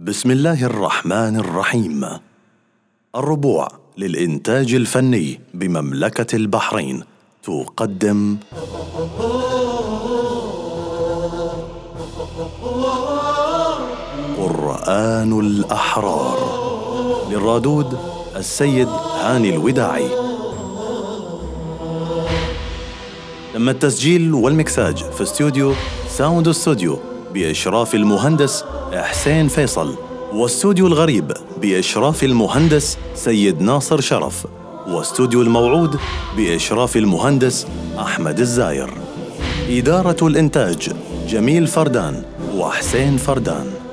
بسم الله الرحمن الرحيم. الربوع للإنتاج الفني بمملكة البحرين تقدم. قرآن الأحرار للرادود السيد هاني الوداعي. تم التسجيل والمكساج في استوديو ساوند استوديو بإشراف المهندس حسين فيصل واستوديو الغريب بإشراف المهندس سيد ناصر شرف واستوديو الموعود بإشراف المهندس أحمد الزاير. إدارة الإنتاج جميل فردان وحسين فردان.